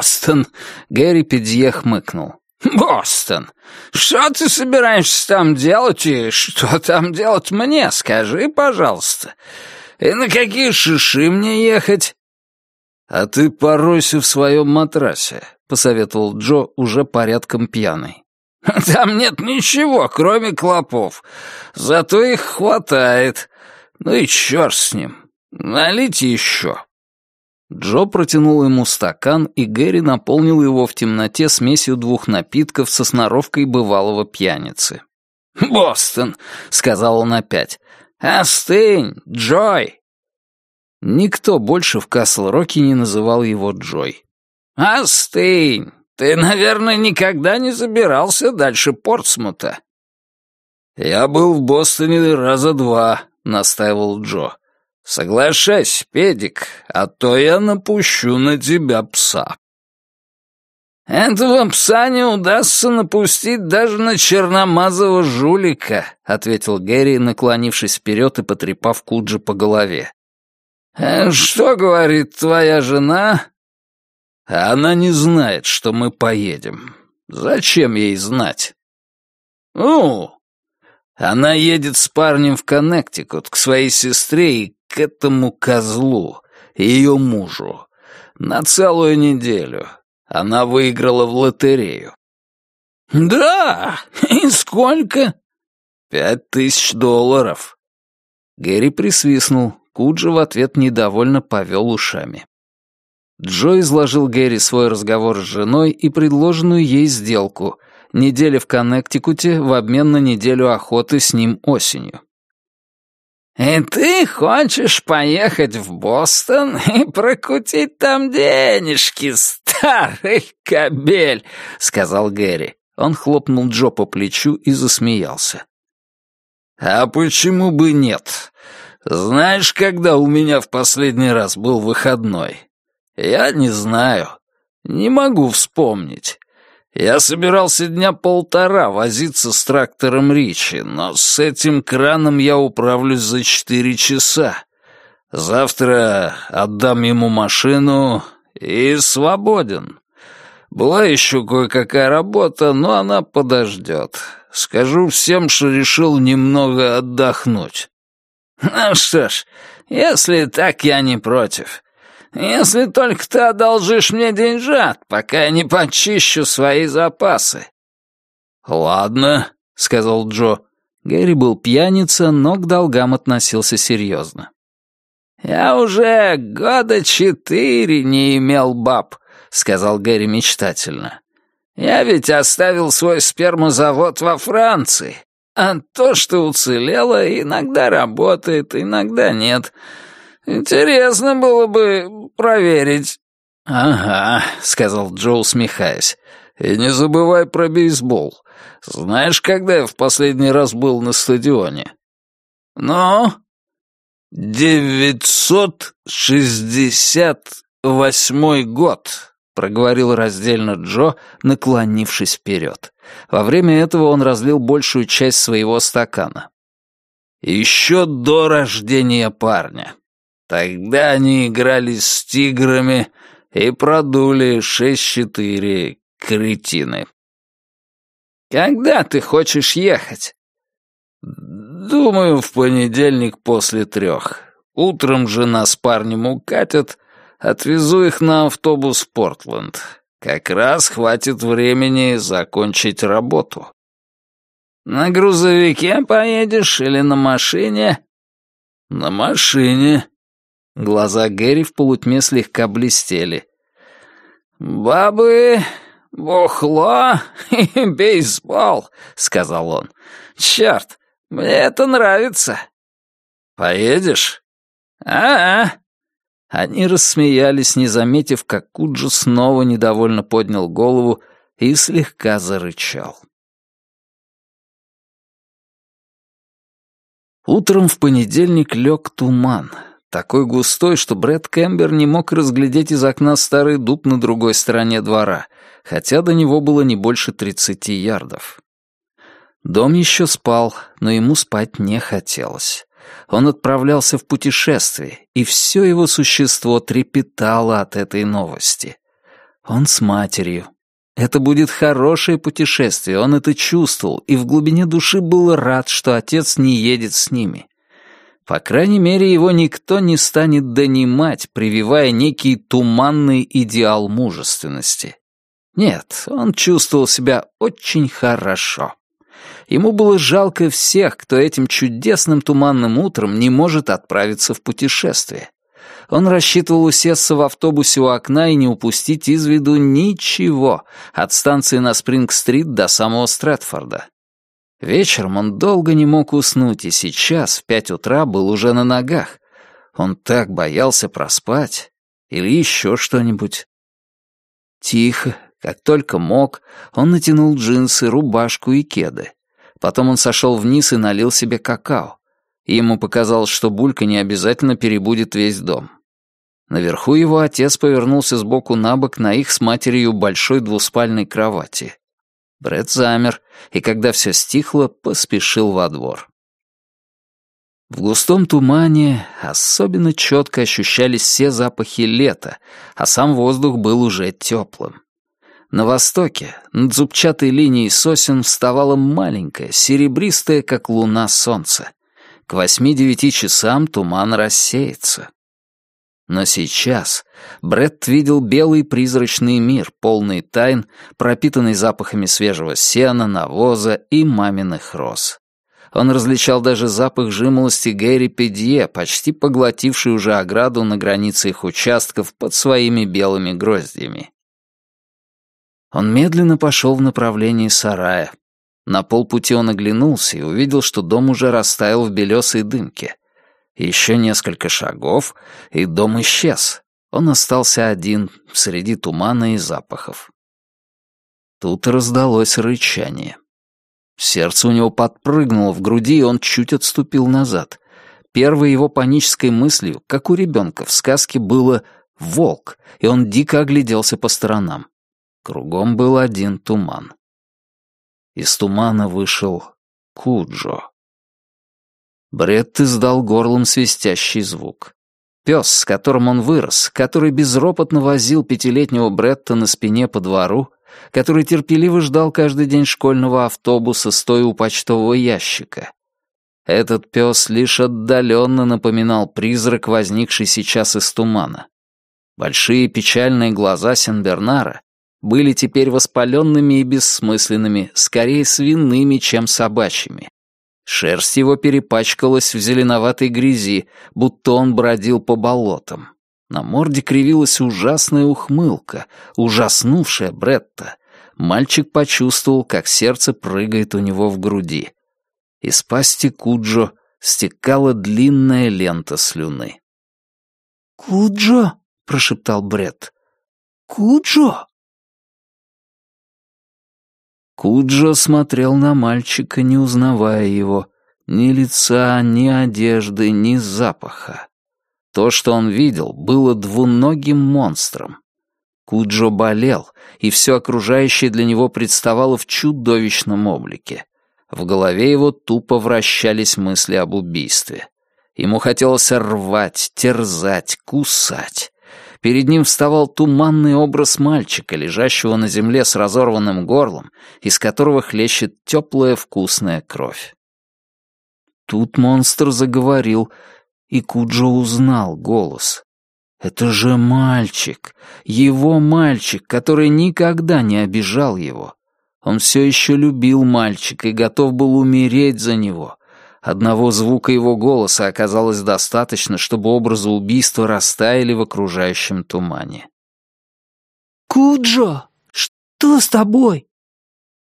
Бостон!» — Гэри Педье хмыкнул. «Бостон! Что ты собираешься там делать и что там делать мне, скажи, пожалуйста. И на какие шиши мне ехать?» «А ты поройся в своем матрасе», — посоветовал Джо, уже порядком пьяный. «Там нет ничего, кроме клопов. Зато их хватает. Ну и черт с ним. Налейте еще». Джо протянул ему стакан, и Гэри наполнил его в темноте смесью двух напитков со сноровкой бывалого пьяницы. «Бостон», — сказал он опять. «Остынь, Джой!» Никто больше в Касл-Роке не называл его Джой. «Остынь! Ты, наверное, никогда не забирался дальше Портсмута». «Я был в Бостоне раза два», — настаивал Джо. Соглашайся, педик, а то я напущу на тебя пса. «Этого пса не удастся напустить даже на черномазого жулика», — ответил Гэри, наклонившись вперед и потрепав Куджи по голове. «Э, «Что говорит твоя жена?» «Она не знает, что мы поедем. Зачем ей знать?» «Ну?» «Она едет с парнем в Коннектикут к своей сестре и к этому козлу, ее мужу, на целую неделю. Она выиграла в лотерею. «Да? И сколько?» «Пять тысяч долларов». Гэри присвистнул, Куджи в ответ недовольно повел ушами. Джо изложил Гэри свой разговор с женой и предложенную ей сделку — неделя в Коннектикуте в обмен на неделю охоты с ним осенью. «И ты хочешь поехать в Бостон и прокутить там денежки, старый кобель?» — сказал Гэри. Он хлопнул Джо по плечу и засмеялся. «А почему бы нет? Знаешь, когда у меня в последний раз был выходной? Я не знаю. Не могу вспомнить. Я собирался дня полтора возиться с трактором Ричи, но с этим краном я управлюсь за четыре часа. Завтра отдам ему машину и свободен. Была еще кое-какая работа, но она подождет. Скажу всем, что решил немного отдохнуть. Ну что ж, если так, я не против. Если только ты одолжишь мне деньжат, пока я не почищу свои запасы». «Ладно», — сказал Джо. Гэри был пьяница, но к долгам относился серьезно. «Я уже года четыре не имел баб», — сказал Гэри мечтательно. «Я ведь оставил свой спермозавод во Франции, а то, что уцелело, иногда работает, иногда нет. Интересно было бы проверить». «Ага», — сказал Джо, усмехаясь. «И не забывай про бейсбол. Знаешь, когда я в последний раз был на стадионе?» «Ну?» «Девятьсот шестьдесят восьмой год», — проговорил раздельно Джо, наклонившись вперед. Во время этого он разлил большую часть своего стакана. «Еще до рождения парня». Тогда они играли с тиграми и продули шесть-четыре кретины. «Когда ты хочешь ехать?» «Думаю, в понедельник после трех. Утром жена с парнем укатят, отвезу их на автобус в Портленд. Как раз хватит времени закончить работу». «На грузовике поедешь или на машине?» «На машине», Глаза Гэри в полутьме слегка блестели. «Бабы, бухло и бейсбол», — сказал он. «Черт, мне это нравится». «Поедешь?» «А-а». Они рассмеялись, не заметив, как Куджи снова недовольно поднял голову и слегка зарычал. Утром в понедельник лег туман — такой густой, что Брэд Кэмбер не мог разглядеть из окна старый дуб на другой стороне двора, хотя до него было не больше тридцати ярдов. Дом еще спал, но ему спать не хотелось. Он отправлялся в путешествие, и все его существо трепетало от этой новости. Он с матерью. Это будет хорошее путешествие, он это чувствовал, и в глубине души был рад, что отец не едет с ними. По крайней мере, его никто не станет донимать, прививая некий туманный идеал мужественности. Нет, он чувствовал себя очень хорошо. Ему было жалко всех, кто этим чудесным туманным утром не может отправиться в путешествие. Он рассчитывал усесться в автобусе у окна и не упустить из виду ничего от станции на Спринг-стрит до самого Стрэдфорда. Вечером он долго не мог уснуть, и сейчас, в пять утра, был уже на ногах. Он так боялся проспать. Или еще что-нибудь. Тихо, как только мог, он натянул джинсы, рубашку и кеды. Потом он сошел вниз и налил себе какао. И ему показалось, что Булька не обязательно перебудет весь дом. Наверху его отец повернулся сбоку на бок на их с матерью большой двуспальной кровати. Бред замер, и когда все стихло, поспешил во двор. В густом тумане особенно четко ощущались все запахи лета, а сам воздух был уже теплым. На востоке, над зубчатой линией сосен, вставало маленькое, серебристое, как луна, солнце. К восьми-девяти часам туман рассеется. Но сейчас Бретт видел белый призрачный мир, полный тайн, пропитанный запахами свежего сена, навоза и маминых роз. Он различал даже запах жимолости Гэри Педье, почти поглотивший уже ограду на границе их участков под своими белыми гроздьями. Он медленно пошел в направлении сарая. На полпути он оглянулся и увидел, что дом уже растаял в белесой дымке. Еще несколько шагов, и дом исчез. Он остался один среди тумана и запахов. Тут раздалось рычание. Сердце у него подпрыгнуло в груди, и он чуть отступил назад. Первой его панической мыслью, как у ребенка в сказке, было «волк», и он дико огляделся по сторонам. Кругом был один туман. Из тумана вышел Куджо. Бред издал горлом свистящий звук. Пес, с которым он вырос, который безропотно возил пятилетнего Бретта на спине по двору, который терпеливо ждал каждый день школьного автобуса, стоя у почтового ящика. Этот пес лишь отдаленно напоминал призрак, возникший сейчас из тумана. Большие печальные глаза Сенбернара были теперь воспаленными и бессмысленными, скорее свиными, чем собачьими. Шерсть его перепачкалась в зеленоватой грязи, будто он бродил по болотам. На морде кривилась ужасная ухмылка, ужаснувшая Бретта. Мальчик почувствовал, как сердце прыгает у него в груди. Из пасти Куджо стекала длинная лента слюны. «Куджо?» — прошептал Бред. «Куджо?» Куджо смотрел на мальчика, не узнавая его. Ни лица, ни одежды, ни запаха. То, что он видел, было двуногим монстром. Куджо болел, и все окружающее для него представало в чудовищном облике. В голове его тупо вращались мысли об убийстве. Ему хотелось рвать, терзать, кусать. Перед ним вставал туманный образ мальчика, лежащего на земле с разорванным горлом, из которого хлещет теплая вкусная кровь. Тут монстр заговорил, и Куджо узнал голос. Это же мальчик, его мальчик, который никогда не обижал его. Он все еще любил мальчика и готов был умереть за него, Одного звука его голоса оказалось достаточно, чтобы образы убийства растаяли в окружающем тумане. «Куджо, что с тобой?»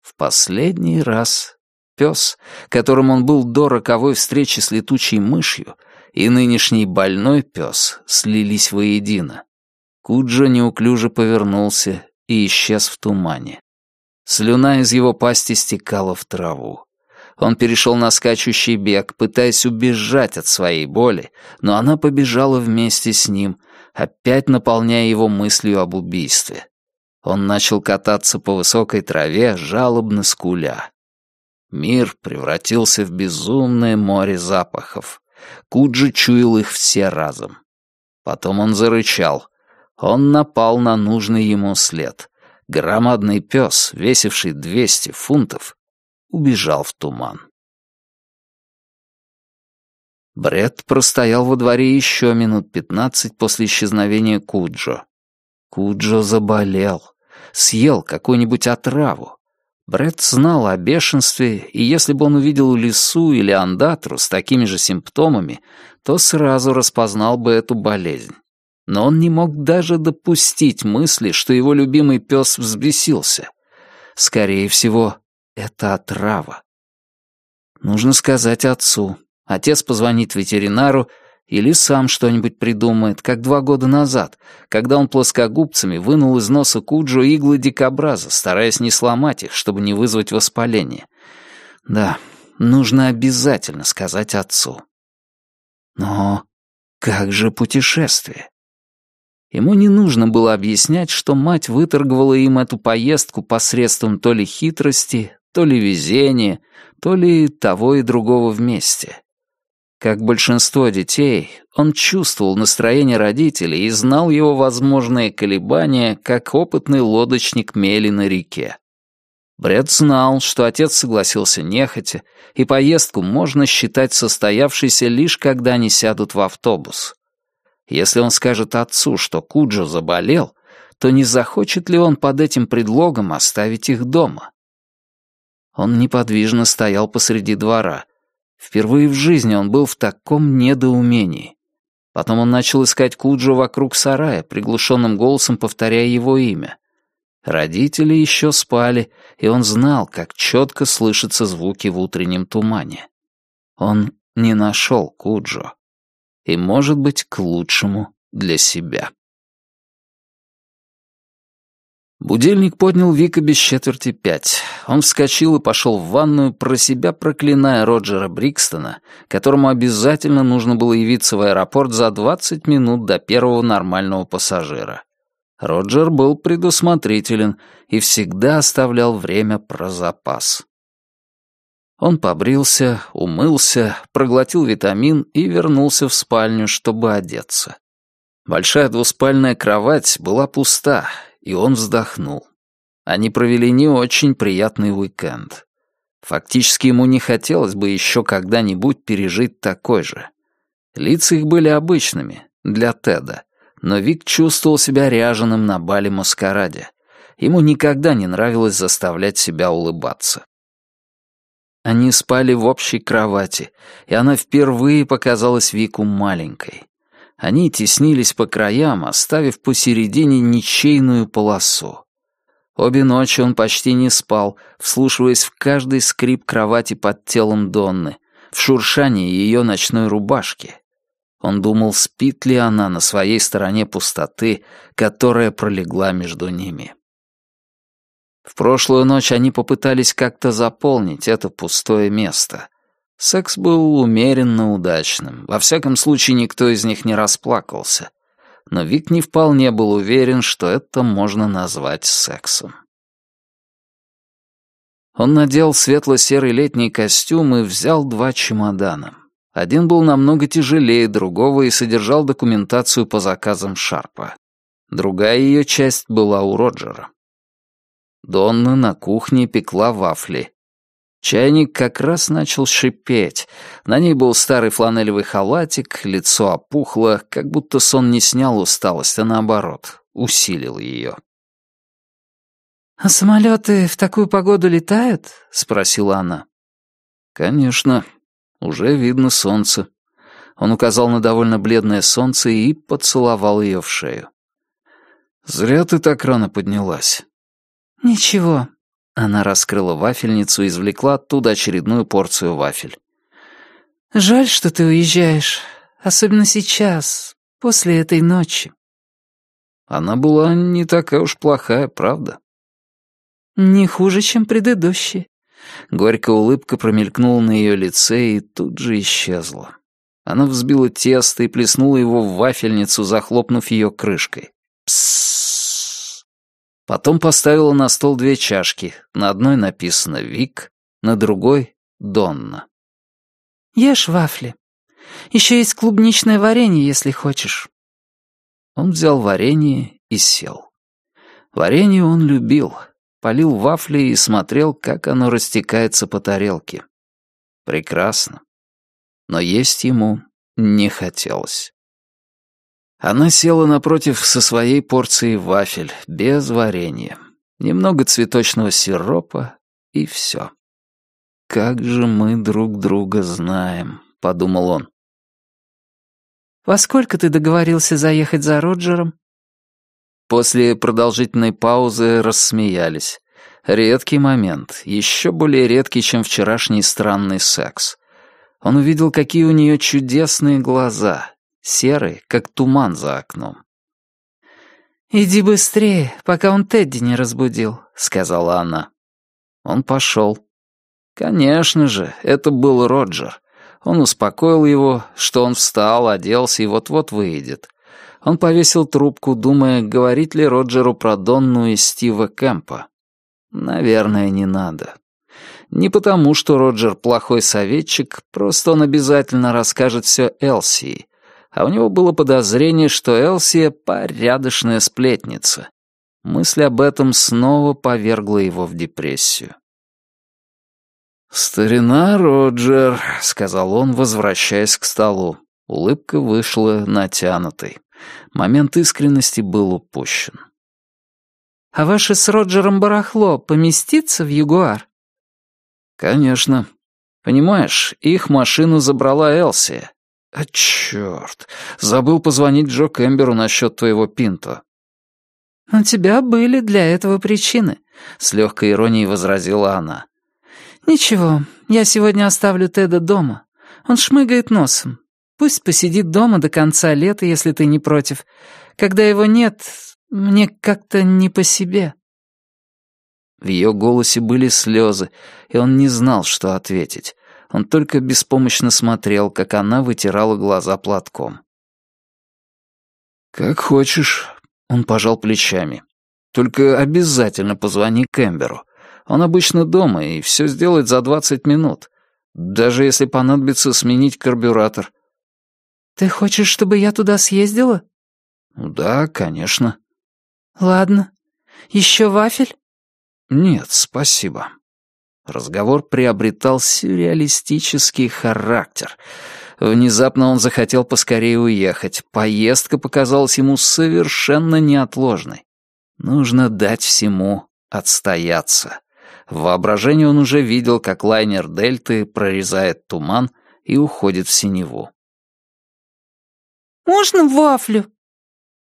В последний раз пес, которым он был до роковой встречи с летучей мышью, и нынешний больной пес слились воедино. Куджо неуклюже повернулся и исчез в тумане. Слюна из его пасти стекала в траву. Он перешел на скачущий бег, пытаясь убежать от своей боли, но она побежала вместе с ним, опять наполняя его мыслью об убийстве. Он начал кататься по высокой траве, жалобно скуля. Мир превратился в безумное море запахов. Куджи чуял их все разом. Потом он зарычал. Он напал на нужный ему след. Громадный пес, весивший 200 фунтов, убежал в туман. Бред простоял во дворе еще минут пятнадцать после исчезновения Куджо. Куджо заболел, съел какую-нибудь отраву. Бред знал о бешенстве, и если бы он увидел лису или андатру с такими же симптомами, то сразу распознал бы эту болезнь. Но он не мог даже допустить мысли, что его любимый пес взбесился. Скорее всего, это отрава. Нужно сказать отцу, Отец позвонит ветеринару или сам что-нибудь придумает, как два года назад, когда он плоскогубцами вынул из носа Куджо иглы дикобраза, стараясь не сломать их, чтобы не вызвать воспаление. Да, нужно обязательно сказать отцу. Но как же путешествие? Ему не нужно было объяснять, что мать выторговала им эту поездку посредством то ли хитрости, то ли везения, то ли того и другого вместе. Как большинство детей, он чувствовал настроение родителей и знал его возможные колебания, как опытный лодочник мели на реке. Бред знал, что отец согласился нехотя, и поездку можно считать состоявшейся лишь когда они сядут в автобус. Если он скажет отцу, что Куджо заболел, то не захочет ли он под этим предлогом оставить их дома? Он неподвижно стоял посреди двора, Впервые в жизни он был в таком недоумении. Потом он начал искать Куджо вокруг сарая, приглушенным голосом повторяя его имя. Родители еще спали, и он знал, как четко слышатся звуки в утреннем тумане. Он не нашел Куджо. И, может быть, к лучшему для себя. Будильник поднял Вика без четверти пять. Он вскочил и пошел в ванную, про себя проклиная Роджера Брикстона, которому обязательно нужно было явиться в аэропорт за 20 минут до первого нормального пассажира. Роджер был предусмотрителен и всегда оставлял время про запас. Он побрился, умылся, проглотил витамин и вернулся в спальню, чтобы одеться. Большая двуспальная кровать была пуста, и он вздохнул. Они провели не очень приятный уикенд. Фактически ему не хотелось бы еще когда-нибудь пережить такой же. Лица их были обычными, для Теда, но Вик чувствовал себя ряженым на бале-маскараде. Ему никогда не нравилось заставлять себя улыбаться. Они спали в общей кровати, и она впервые показалась Вику маленькой. Они теснились по краям, оставив посередине ничейную полосу. Обе ночи он почти не спал, вслушиваясь в каждый скрип кровати под телом Донны, в шуршание ее ночной рубашки. Он думал, спит ли она на своей стороне пустоты, которая пролегла между ними. В прошлую ночь они попытались как-то заполнить это пустое место. Секс был умеренно удачным. Во всяком случае, никто из них не расплакался. Но Вик не вполне был уверен, что это можно назвать сексом. Он надел светло-серый летний костюм и взял два чемодана. Один был намного тяжелее другого и содержал документацию по заказам Шарпа. Другая ее часть была у Роджера. Донна на кухне пекла вафли. Чайник как раз начал шипеть. На ней был старый фланелевый халатик, лицо опухло, как будто сон не снял усталость, а наоборот, усилил ее. «А самолеты в такую погоду летают?» — спросила она. «Конечно. Уже видно солнце». Он указал на довольно бледное солнце и поцеловал ее в шею. «Зря ты так рано поднялась». «Ничего, она раскрыла вафельницу и извлекла оттуда очередную порцию вафель. «Жаль, что ты уезжаешь. Особенно сейчас, после этой ночи». Она была не такая уж плохая, правда? «Не хуже, чем предыдущие». Горькая улыбка промелькнула на ее лице и тут же исчезла. Она взбила тесто и плеснула его в вафельницу, захлопнув ее крышкой. Псссс. Потом поставила на стол две чашки. На одной написано «Вик», на другой — «Донна». «Ешь вафли. Еще есть клубничное варенье, если хочешь». Он взял варенье и сел. Варенье он любил, полил вафли и смотрел, как оно растекается по тарелке. Прекрасно. Но есть ему не хотелось. Она села напротив со своей порцией вафель, без варенья. Немного цветочного сиропа и все. «Как же мы друг друга знаем», — подумал он. «Во сколько ты договорился заехать за Роджером?» После продолжительной паузы рассмеялись. Редкий момент, еще более редкий, чем вчерашний странный секс. Он увидел, какие у нее чудесные глаза, серые, как туман за окном. «Иди быстрее, пока он Тедди не разбудил», — сказала она. Он пошел. Конечно же, это был Роджер. Он успокоил его, что он встал, оделся и вот-вот выйдет. Он повесил трубку, думая, говорить ли Роджеру про Донну и Стива Кэмпа. Наверное, не надо. Не потому, что Роджер плохой советчик, просто он обязательно расскажет все Элсии. А у него было подозрение, что Элсия — порядочная сплетница. Мысль об этом снова повергла его в депрессию. «Старина Роджер», — сказал он, возвращаясь к столу. Улыбка вышла натянутой. Момент искренности был упущен. «А ваше с Роджером барахло поместится в Ягуар?» «Конечно. Понимаешь, их машину забрала Элси. А черт, забыл позвонить Джо Кэмберу насчет твоего Пинто». «У тебя были для этого причины», — с легкой иронией возразила она. «Ничего, я сегодня оставлю Теда дома. Он шмыгает носом. Пусть посидит дома до конца лета, если ты не против. Когда его нет, мне как-то не по себе». В ее голосе были слезы, и он не знал, что ответить. Он только беспомощно смотрел, как она вытирала глаза платком. «Как хочешь», — он пожал плечами. «Только обязательно позвони Кэмберу. Он обычно дома и все сделает за двадцать минут. Даже если понадобится сменить карбюратор». «Ты хочешь, чтобы я туда съездила?» «Да, конечно». «Ладно. Еще вафель?» «Нет, спасибо». Разговор приобретал сюрреалистический характер. Внезапно он захотел поскорее уехать. Поездка показалась ему совершенно неотложной. Нужно дать всему отстояться. В воображении он уже видел, как лайнер Дельты прорезает туман и уходит в синеву. «Можно вафлю?»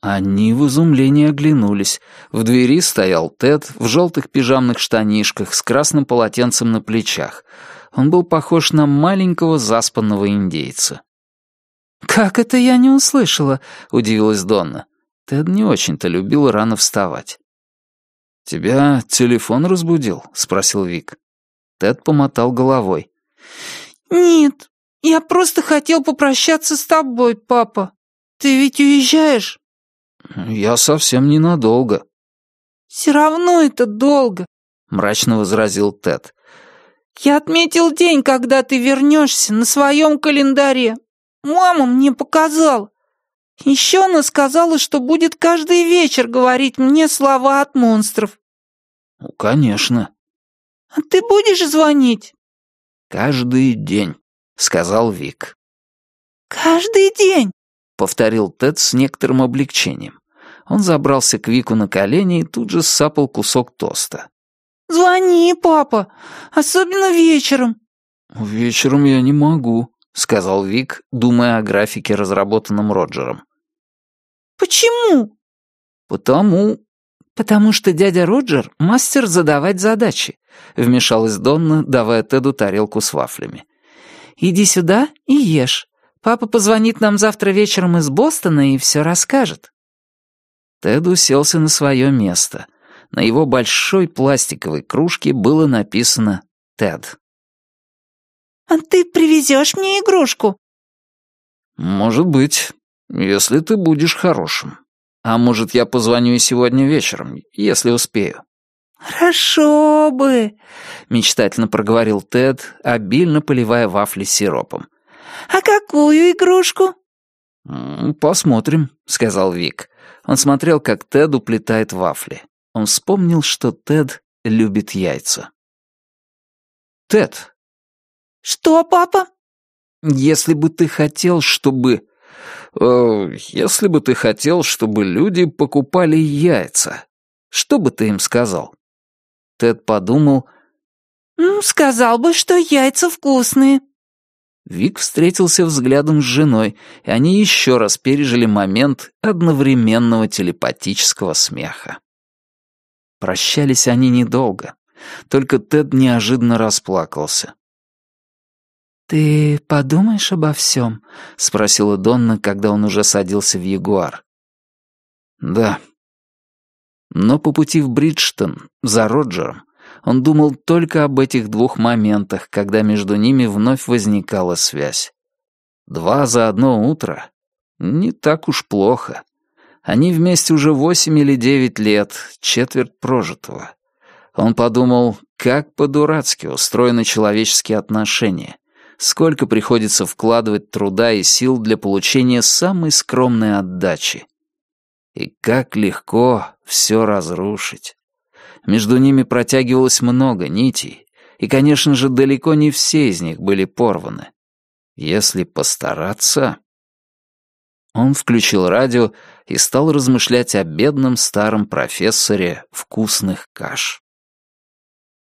Они в изумлении оглянулись. В двери стоял Тед в желтых пижамных штанишках с красным полотенцем на плечах. Он был похож на маленького заспанного индейца. «Как это я не услышала?» — удивилась Донна. Тед не очень-то любил рано вставать. «Тебя телефон разбудил?» — спросил Вик. Тед помотал головой. «Нет, я просто хотел попрощаться с тобой, папа. Ты ведь уезжаешь?» «Я совсем ненадолго». «Все равно это долго», — мрачно возразил Тед. «Я отметил день, когда ты вернешься, на своем календаре. Мама мне показала. Еще она сказала, что будет каждый вечер говорить мне слова от монстров». «Ну, конечно». «А ты будешь звонить?» «Каждый день», — сказал Вик. «Каждый день?» Повторил Тед с некоторым облегчением. Он забрался к Вику на колени и тут же сапал кусок тоста. «Звони, папа, особенно вечером». «Вечером я не могу», — сказал Вик, думая о графике, разработанном Роджером. «Почему?» «Потому...» «Потому что дядя Роджер — мастер задавать задачи», — вмешалась Донна, давая Теду тарелку с вафлями. «Иди сюда и ешь. Папа позвонит нам завтра вечером из Бостона и все расскажет». Тед уселся на свое место. На его большой пластиковой кружке было написано «Тед». «А ты привезешь мне игрушку?» «Может быть, если ты будешь хорошим. А может, я позвоню и сегодня вечером, если успею». «Хорошо бы», — мечтательно проговорил Тед, обильно поливая вафли сиропом. «А какую игрушку?» «Посмотрим», — сказал Вик. Он смотрел, как Тед уплетает вафли. Он вспомнил, что Тед любит яйца. «Тед!» «Что, папа?» «Если бы ты хотел, чтобы...» э, «Если бы ты хотел, чтобы люди покупали яйца, что бы ты им сказал?» Тед подумал... «Сказал бы, что яйца вкусные». Вик встретился взглядом с женой, и они еще раз пережили момент одновременного телепатического смеха. Прощались они недолго, только Тед неожиданно расплакался. «Ты подумаешь обо всем?» — спросила Донна, когда он уже садился в Ягуар. «Да». Но по пути в Бриджтон, за Роджером, он думал только об этих двух моментах, когда между ними вновь возникала связь. Два за одно утро? Не так уж плохо. Они вместе уже восемь или девять лет, четверть прожитого. Он подумал, как по-дурацки устроены человеческие отношения, сколько приходится вкладывать труда и сил для получения самой скромной отдачи. И как легко все разрушить. Между ними протягивалось много нитей, и, конечно же, далеко не все из них были порваны. Если постараться... Он включил радио и стал размышлять о бедном старом профессоре вкусных каш.